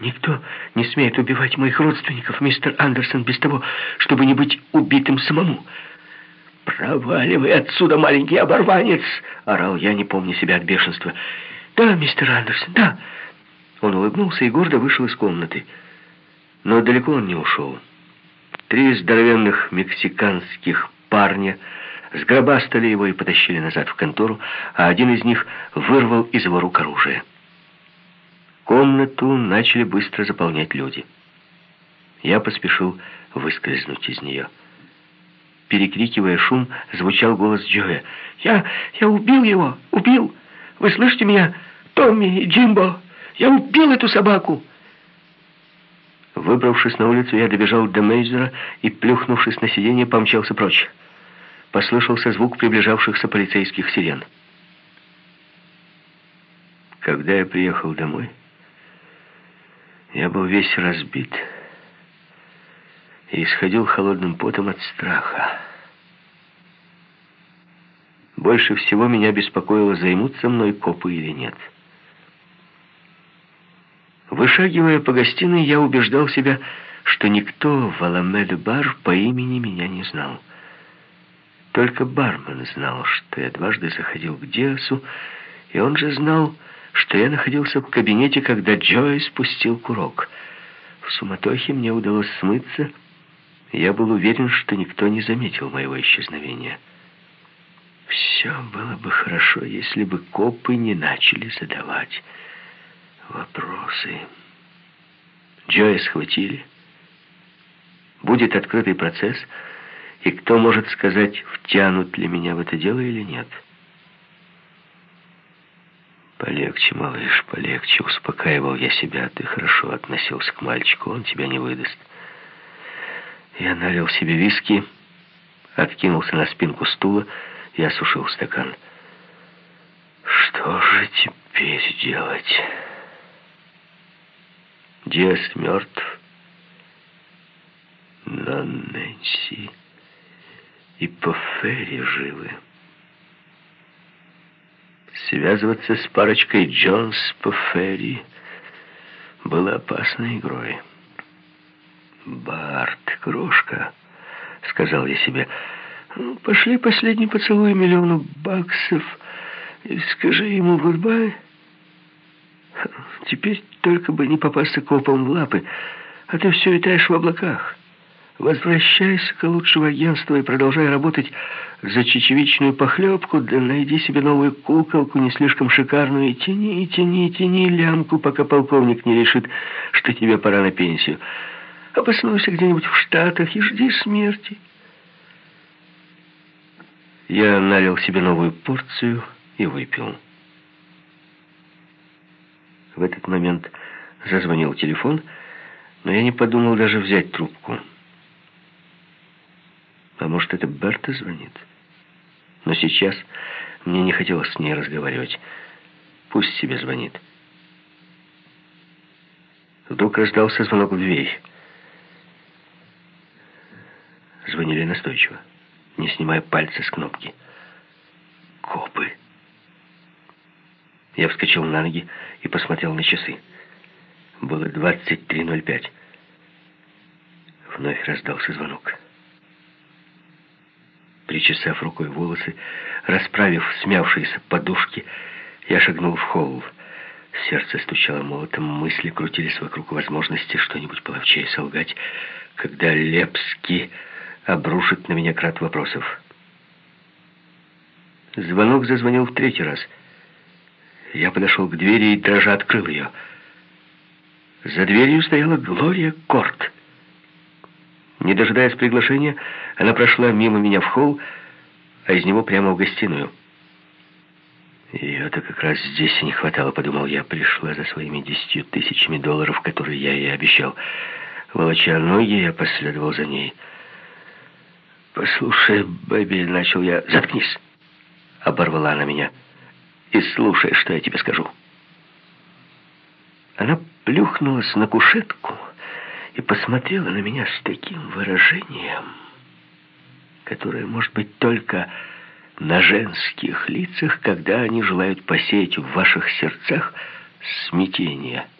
Никто не смеет убивать моих родственников, мистер Андерсон, без того, чтобы не быть убитым самому. «Проваливай отсюда, маленький оборванец!» — орал я, не помня себя от бешенства. «Да, мистер Андерсон, да!» Он улыбнулся и гордо вышел из комнаты. Но далеко он не ушел. Три здоровенных мексиканских парня сгробастали его и потащили назад в контору, а один из них вырвал из его рук оружие. Комнату начали быстро заполнять люди. Я поспешил выскользнуть из нее. Перекрикивая шум, звучал голос Джоя. «Я... я убил его! Убил! Вы слышите меня? Томми и Джимбо! Я убил эту собаку!» Выбравшись на улицу, я добежал до Мейзера и, плюхнувшись на сиденье, помчался прочь. Послышался звук приближавшихся полицейских сирен. Когда я приехал домой, я был весь разбит и исходил холодным потом от страха. Больше всего меня беспокоило, займутся мной копы или нет. Вышагивая по гостиной, я убеждал себя, что никто в Аламель-бар по имени меня не знал. Только бармен знал, что я дважды заходил к Диасу, и он же знал, что я находился в кабинете, когда Джой спустил курок. В суматохе мне удалось смыться, я был уверен, что никто не заметил моего исчезновения. Все было бы хорошо, если бы копы не начали задавать вопросы. Джоя схватили. Будет открытый процесс, и кто может сказать, втянут ли меня в это дело или нет. «Полегче, малыш, полегче», — успокаивал я себя. «Ты хорошо относился к мальчику, он тебя не выдаст». Я налил себе виски, откинулся на спинку стула и осушил стакан. «Что же теперь делать?» Диас мертв, но Нэнси и Пофери живы. Связываться с парочкой Джонс Пофери было опасной игрой. «Барт, крошка», — сказал я себе, ну, — «пошли последний поцелуй миллиону баксов и скажи ему гудбай». Теперь только бы не попасться копом в лапы, а ты все витаешь в облаках. Возвращайся-ка лучше в агентство и продолжай работать за чечевичную похлебку, да найди себе новую куколку, не слишком шикарную, и тяни, и тяни, и тяни лямку, пока полковник не решит, что тебе пора на пенсию. Обоснуйся где-нибудь в Штатах и жди смерти. Я налил себе новую порцию и выпил. В этот момент зазвонил телефон, но я не подумал даже взять трубку. Это Берта звонит? Но сейчас мне не хотелось с ней разговаривать. Пусть себе звонит. Вдруг раздался звонок в дверь. Звонили настойчиво, не снимая пальца с кнопки. Копы. Я вскочил на ноги и посмотрел на часы. Было 23.05. Вновь раздался звонок. Причесав рукой волосы, расправив смявшиеся подушки, я шагнул в холл. Сердце стучало молотом, мысли крутились вокруг возможности что-нибудь половчее солгать, когда Лепский обрушит на меня крат вопросов. Звонок зазвонил в третий раз — я подошел к двери и дрожа открыл ее. За дверью стояла Глория Корт. Не дожидаясь приглашения, она прошла мимо меня в холл, а из него прямо в гостиную. Ее-то как раз здесь и не хватало, подумал я. Пришла за своими десятью тысячами долларов, которые я ей обещал. Волоча ноги, я последовал за ней. «Послушай, Бэби», — начал я. «Заткнись!» — оборвала она меня и слушай, что я тебе скажу. Она плюхнулась на кушетку и посмотрела на меня с таким выражением, которое может быть только на женских лицах, когда они желают посеять в ваших сердцах смятение –